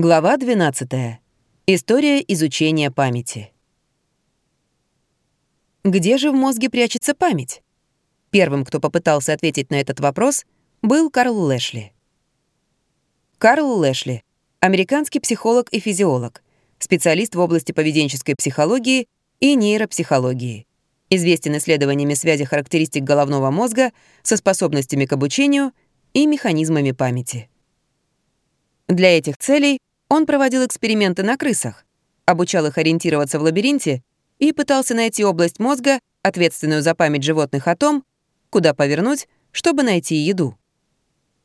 Глава 12. История изучения памяти. Где же в мозге прячется память? Первым, кто попытался ответить на этот вопрос, был Карл Лэшли. Карл Лэшли — американский психолог и физиолог, специалист в области поведенческой психологии и нейропсихологии. Известен исследованиями связи характеристик головного мозга со способностями к обучению и механизмами памяти. Для этих целей он проводил эксперименты на крысах, обучал их ориентироваться в лабиринте и пытался найти область мозга, ответственную за память животных о том, куда повернуть, чтобы найти еду.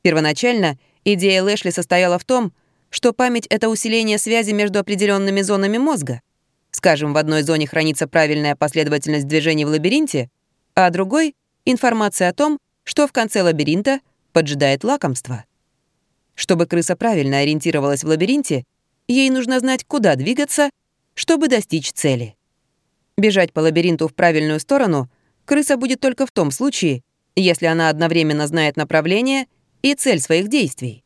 Первоначально идея Лэшли состояла в том, что память — это усиление связи между определенными зонами мозга. Скажем, в одной зоне хранится правильная последовательность движений в лабиринте, а другой — информация о том, что в конце лабиринта поджидает лакомство. Чтобы крыса правильно ориентировалась в лабиринте, ей нужно знать, куда двигаться, чтобы достичь цели. Бежать по лабиринту в правильную сторону крыса будет только в том случае, если она одновременно знает направление и цель своих действий,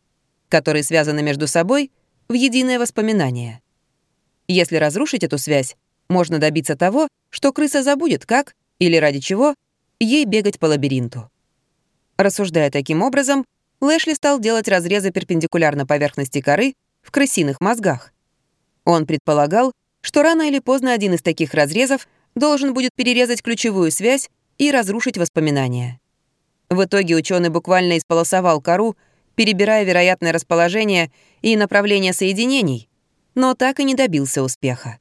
которые связаны между собой в единое воспоминание. Если разрушить эту связь, можно добиться того, что крыса забудет, как или ради чего ей бегать по лабиринту. Рассуждая таким образом, Лэшли стал делать разрезы перпендикулярно поверхности коры в крысиных мозгах. Он предполагал, что рано или поздно один из таких разрезов должен будет перерезать ключевую связь и разрушить воспоминания. В итоге ученый буквально исполосовал кору, перебирая вероятное расположение и направление соединений, но так и не добился успеха.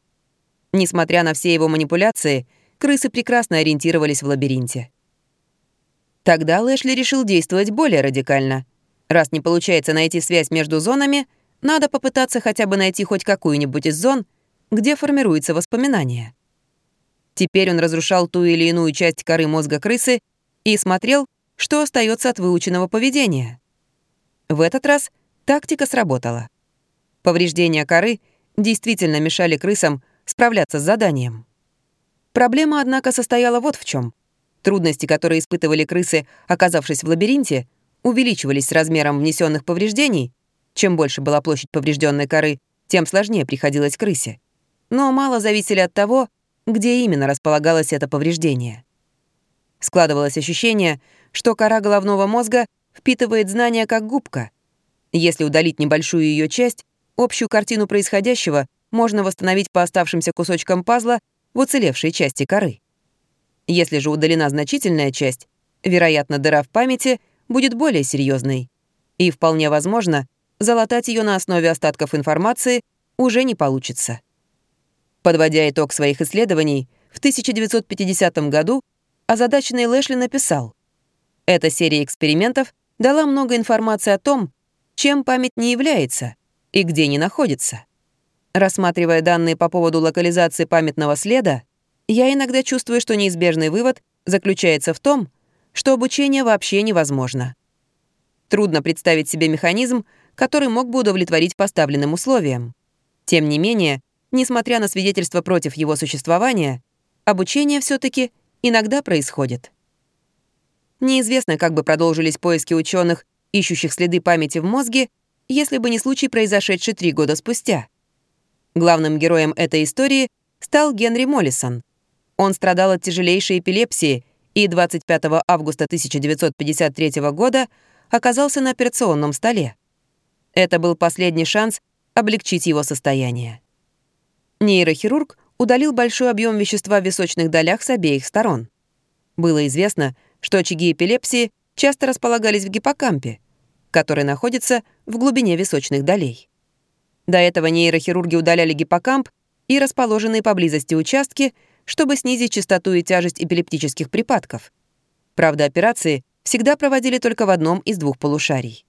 Несмотря на все его манипуляции, крысы прекрасно ориентировались в лабиринте. Тогда Лэшли решил действовать более радикально. Раз не получается найти связь между зонами, надо попытаться хотя бы найти хоть какую-нибудь из зон, где формируется воспоминание. Теперь он разрушал ту или иную часть коры мозга крысы и смотрел, что остается от выученного поведения. В этот раз тактика сработала. Повреждения коры действительно мешали крысам справляться с заданием. Проблема, однако, состояла вот в чем. Трудности, которые испытывали крысы, оказавшись в лабиринте, увеличивались с размером внесенных повреждений. Чем больше была площадь поврежденной коры, тем сложнее приходилось крысе. Но мало зависели от того, где именно располагалось это повреждение. Складывалось ощущение, что кора головного мозга впитывает знания как губка. Если удалить небольшую ее часть, общую картину происходящего можно восстановить по оставшимся кусочкам пазла в уцелевшей части коры. Если же удалена значительная часть, вероятно, дыра в памяти будет более серьезной. И вполне возможно, залатать ее на основе остатков информации уже не получится. Подводя итог своих исследований, в 1950 году озадаченный Лэшли написал «Эта серия экспериментов дала много информации о том, чем память не является и где не находится. Рассматривая данные по поводу локализации памятного следа, я иногда чувствую, что неизбежный вывод заключается в том, что обучение вообще невозможно. Трудно представить себе механизм, который мог бы удовлетворить поставленным условиям. Тем не менее, несмотря на свидетельства против его существования, обучение все таки иногда происходит. Неизвестно, как бы продолжились поиски ученых, ищущих следы памяти в мозге, если бы не случай, произошедший три года спустя. Главным героем этой истории стал Генри Моллисон, он страдал от тяжелейшей эпилепсии и 25 августа 1953 года оказался на операционном столе. Это был последний шанс облегчить его состояние. Нейрохирург удалил большой объем вещества в височных долях с обеих сторон. Было известно, что очаги эпилепсии часто располагались в гиппокампе, который находится в глубине височных долей. До этого нейрохирурги удаляли гиппокамп и расположенные поблизости участки — чтобы снизить частоту и тяжесть эпилептических припадков. Правда, операции всегда проводили только в одном из двух полушарий.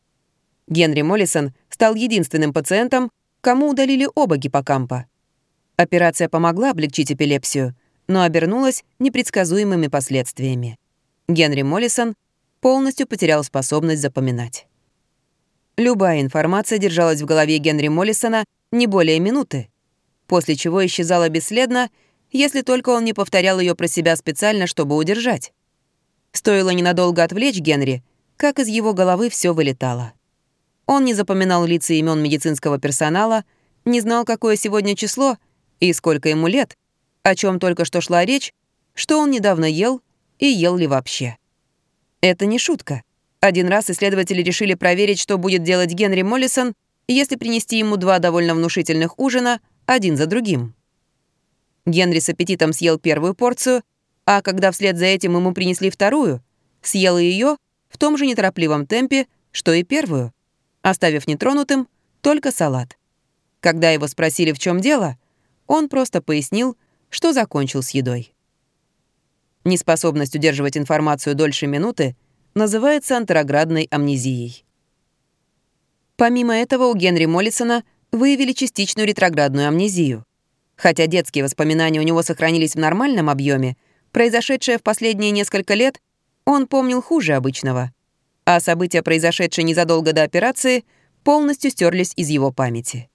Генри Моллисон стал единственным пациентом, кому удалили оба гиппокампа. Операция помогла облегчить эпилепсию, но обернулась непредсказуемыми последствиями. Генри Моллисон полностью потерял способность запоминать. Любая информация держалась в голове Генри Моллисона не более минуты, после чего исчезала бесследно если только он не повторял ее про себя специально, чтобы удержать. Стоило ненадолго отвлечь Генри, как из его головы все вылетало. Он не запоминал лица имен медицинского персонала, не знал, какое сегодня число и сколько ему лет, о чем только что шла речь, что он недавно ел и ел ли вообще. Это не шутка. Один раз исследователи решили проверить, что будет делать Генри Моллисон, если принести ему два довольно внушительных ужина, один за другим. Генри с аппетитом съел первую порцию, а когда вслед за этим ему принесли вторую, съел ее в том же неторопливом темпе, что и первую, оставив нетронутым только салат. Когда его спросили, в чем дело, он просто пояснил, что закончил с едой. Неспособность удерживать информацию дольше минуты называется антероградной амнезией. Помимо этого, у Генри Моллисона выявили частичную ретроградную амнезию. Хотя детские воспоминания у него сохранились в нормальном объеме, произошедшее в последние несколько лет он помнил хуже обычного, а события, произошедшие незадолго до операции, полностью стерлись из его памяти.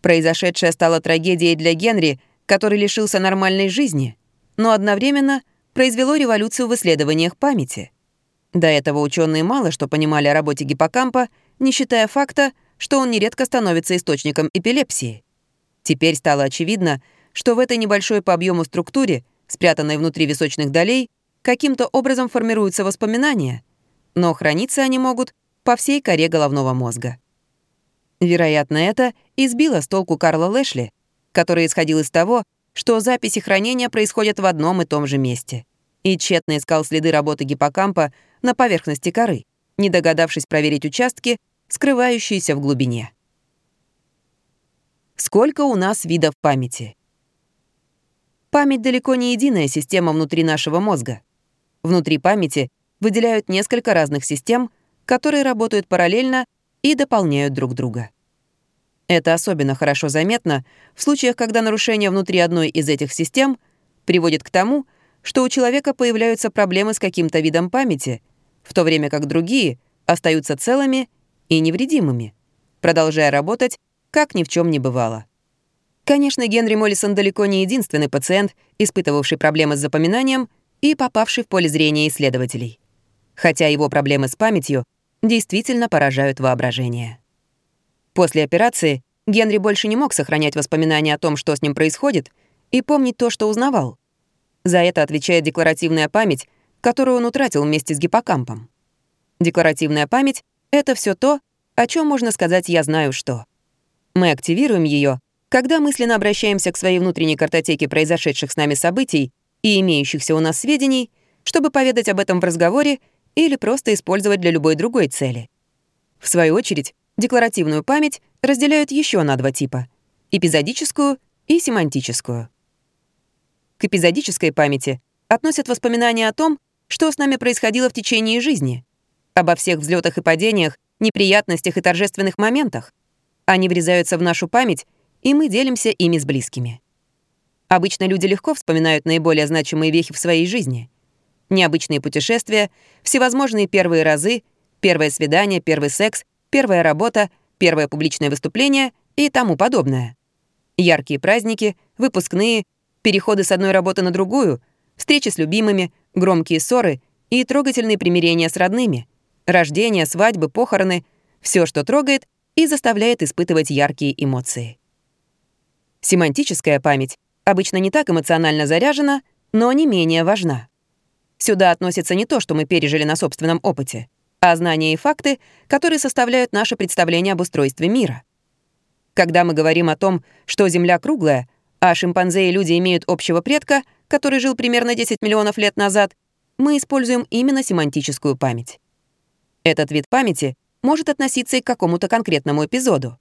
Произошедшее стало трагедией для Генри, который лишился нормальной жизни — но одновременно произвело революцию в исследованиях памяти. До этого ученые мало что понимали о работе гиппокампа, не считая факта, что он нередко становится источником эпилепсии. Теперь стало очевидно, что в этой небольшой по объему структуре, спрятанной внутри височных долей, каким-то образом формируются воспоминания, но храниться они могут по всей коре головного мозга. Вероятно, это избило с толку Карла Лэшли, который исходил из того, что записи хранения происходят в одном и том же месте. И тщетно искал следы работы гиппокампа на поверхности коры, не догадавшись проверить участки, скрывающиеся в глубине. Сколько у нас видов памяти? Память далеко не единая система внутри нашего мозга. Внутри памяти выделяют несколько разных систем, которые работают параллельно и дополняют друг друга. Это особенно хорошо заметно в случаях, когда нарушение внутри одной из этих систем приводит к тому, что у человека появляются проблемы с каким-то видом памяти, в то время как другие остаются целыми и невредимыми, продолжая работать, как ни в чем не бывало. Конечно, Генри Моллисон далеко не единственный пациент, испытывавший проблемы с запоминанием и попавший в поле зрения исследователей. Хотя его проблемы с памятью действительно поражают воображение. После операции Генри больше не мог сохранять воспоминания о том, что с ним происходит, и помнить то, что узнавал. За это отвечает декларативная память, которую он утратил вместе с гиппокампом. Декларативная память — это все то, о чем можно сказать «я знаю что». Мы активируем ее, когда мысленно обращаемся к своей внутренней картотеке произошедших с нами событий и имеющихся у нас сведений, чтобы поведать об этом в разговоре или просто использовать для любой другой цели. В свою очередь, Декларативную память разделяют еще на два типа — эпизодическую и семантическую. К эпизодической памяти относят воспоминания о том, что с нами происходило в течение жизни, обо всех взлетах и падениях, неприятностях и торжественных моментах. Они врезаются в нашу память, и мы делимся ими с близкими. Обычно люди легко вспоминают наиболее значимые вехи в своей жизни. Необычные путешествия, всевозможные первые разы, первое свидание, первый секс — первая работа, первое публичное выступление и тому подобное. Яркие праздники, выпускные, переходы с одной работы на другую, встречи с любимыми, громкие ссоры и трогательные примирения с родными, рождения, свадьбы, похороны — все, что трогает и заставляет испытывать яркие эмоции. Семантическая память обычно не так эмоционально заряжена, но не менее важна. Сюда относится не то, что мы пережили на собственном опыте а знания и факты, которые составляют наше представление об устройстве мира. Когда мы говорим о том, что Земля круглая, а шимпанзе и люди имеют общего предка, который жил примерно 10 миллионов лет назад, мы используем именно семантическую память. Этот вид памяти может относиться и к какому-то конкретному эпизоду.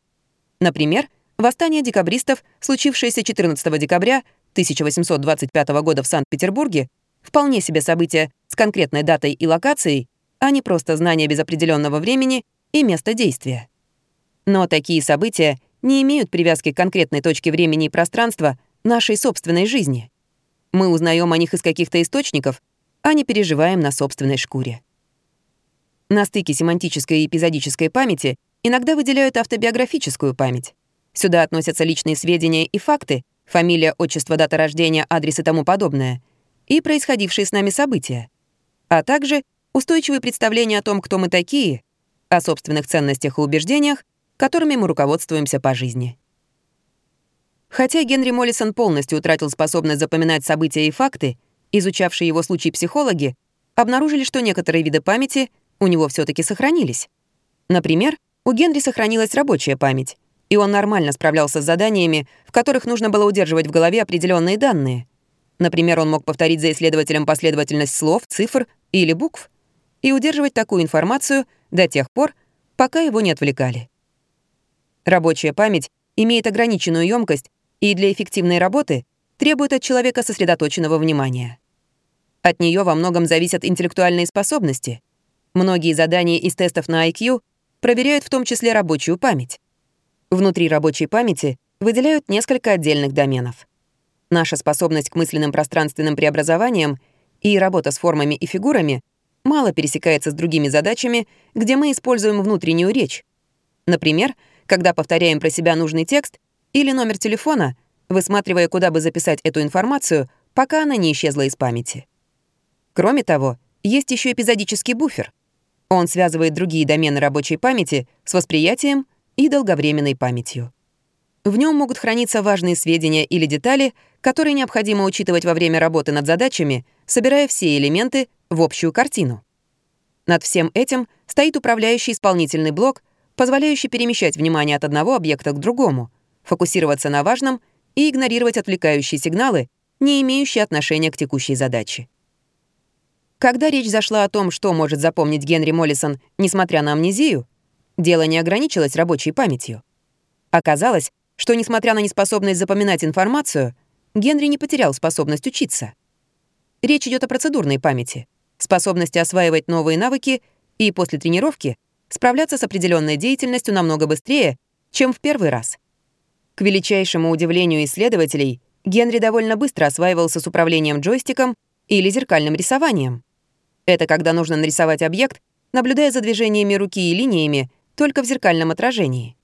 Например, восстание декабристов, случившееся 14 декабря 1825 года в Санкт-Петербурге, вполне себе событие с конкретной датой и локацией, а не просто знания без определенного времени и места действия. Но такие события не имеют привязки к конкретной точке времени и пространства нашей собственной жизни. Мы узнаем о них из каких-то источников, а не переживаем на собственной шкуре. На стыке семантической и эпизодической памяти иногда выделяют автобиографическую память. Сюда относятся личные сведения и факты, фамилия, отчество, дата рождения, адрес и тому подобное, и происходившие с нами события, а также устойчивые представления о том, кто мы такие, о собственных ценностях и убеждениях, которыми мы руководствуемся по жизни. Хотя Генри Моллисон полностью утратил способность запоминать события и факты, изучавшие его случай психологи обнаружили, что некоторые виды памяти у него все таки сохранились. Например, у Генри сохранилась рабочая память, и он нормально справлялся с заданиями, в которых нужно было удерживать в голове определенные данные. Например, он мог повторить за исследователем последовательность слов, цифр или букв и удерживать такую информацию до тех пор, пока его не отвлекали. Рабочая память имеет ограниченную емкость и для эффективной работы требует от человека сосредоточенного внимания. От нее во многом зависят интеллектуальные способности. Многие задания из тестов на IQ проверяют в том числе рабочую память. Внутри рабочей памяти выделяют несколько отдельных доменов. Наша способность к мысленным пространственным преобразованиям и работа с формами и фигурами мало пересекается с другими задачами, где мы используем внутреннюю речь. Например, когда повторяем про себя нужный текст или номер телефона, высматривая, куда бы записать эту информацию, пока она не исчезла из памяти. Кроме того, есть еще эпизодический буфер. Он связывает другие домены рабочей памяти с восприятием и долговременной памятью. В нем могут храниться важные сведения или детали, которые необходимо учитывать во время работы над задачами, собирая все элементы в общую картину. Над всем этим стоит управляющий исполнительный блок, позволяющий перемещать внимание от одного объекта к другому, фокусироваться на важном и игнорировать отвлекающие сигналы, не имеющие отношения к текущей задаче. Когда речь зашла о том, что может запомнить Генри Моллисон, несмотря на амнезию, дело не ограничилось рабочей памятью. Оказалось, что, несмотря на неспособность запоминать информацию, Генри не потерял способность учиться. Речь идет о процедурной памяти, способности осваивать новые навыки и после тренировки справляться с определенной деятельностью намного быстрее, чем в первый раз. К величайшему удивлению исследователей, Генри довольно быстро осваивался с управлением джойстиком или зеркальным рисованием. Это когда нужно нарисовать объект, наблюдая за движениями руки и линиями только в зеркальном отражении.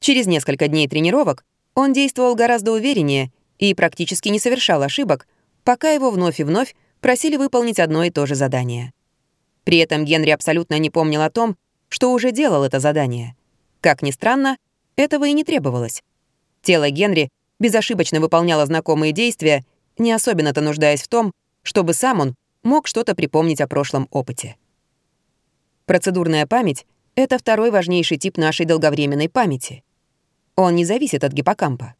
Через несколько дней тренировок он действовал гораздо увереннее и практически не совершал ошибок, пока его вновь и вновь просили выполнить одно и то же задание. При этом Генри абсолютно не помнил о том, что уже делал это задание. Как ни странно, этого и не требовалось. Тело Генри безошибочно выполняло знакомые действия, не особенно-то нуждаясь в том, чтобы сам он мог что-то припомнить о прошлом опыте. Процедурная память — это второй важнейший тип нашей долговременной памяти. Он не зависит от гиппокампа.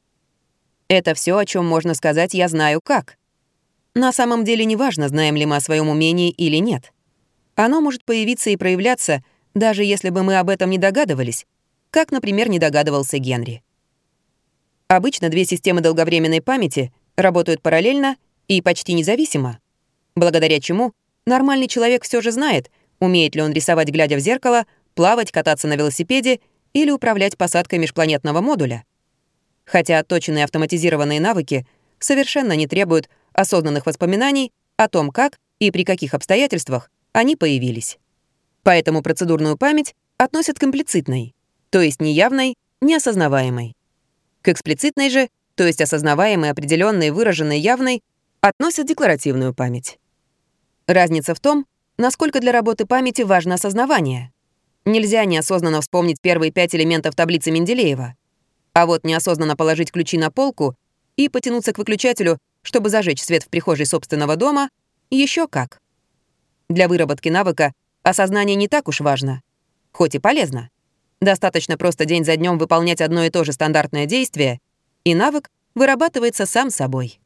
Это все, о чем можно сказать «я знаю как». На самом деле неважно, знаем ли мы о своем умении или нет. Оно может появиться и проявляться, даже если бы мы об этом не догадывались, как, например, не догадывался Генри. Обычно две системы долговременной памяти работают параллельно и почти независимо, благодаря чему нормальный человек все же знает, умеет ли он рисовать, глядя в зеркало, плавать, кататься на велосипеде или управлять посадкой межпланетного модуля. Хотя отточенные автоматизированные навыки совершенно не требуют осознанных воспоминаний о том, как и при каких обстоятельствах они появились. Поэтому процедурную память относят к имплицитной, то есть неявной, неосознаваемой. К эксплицитной же, то есть осознаваемой, определенной, выраженной, явной, относят декларативную память. Разница в том, насколько для работы памяти важно осознавание. Нельзя неосознанно вспомнить первые пять элементов таблицы Менделеева. А вот неосознанно положить ключи на полку и потянуться к выключателю, чтобы зажечь свет в прихожей собственного дома, еще как. Для выработки навыка осознание не так уж важно, хоть и полезно. Достаточно просто день за днем выполнять одно и то же стандартное действие, и навык вырабатывается сам собой.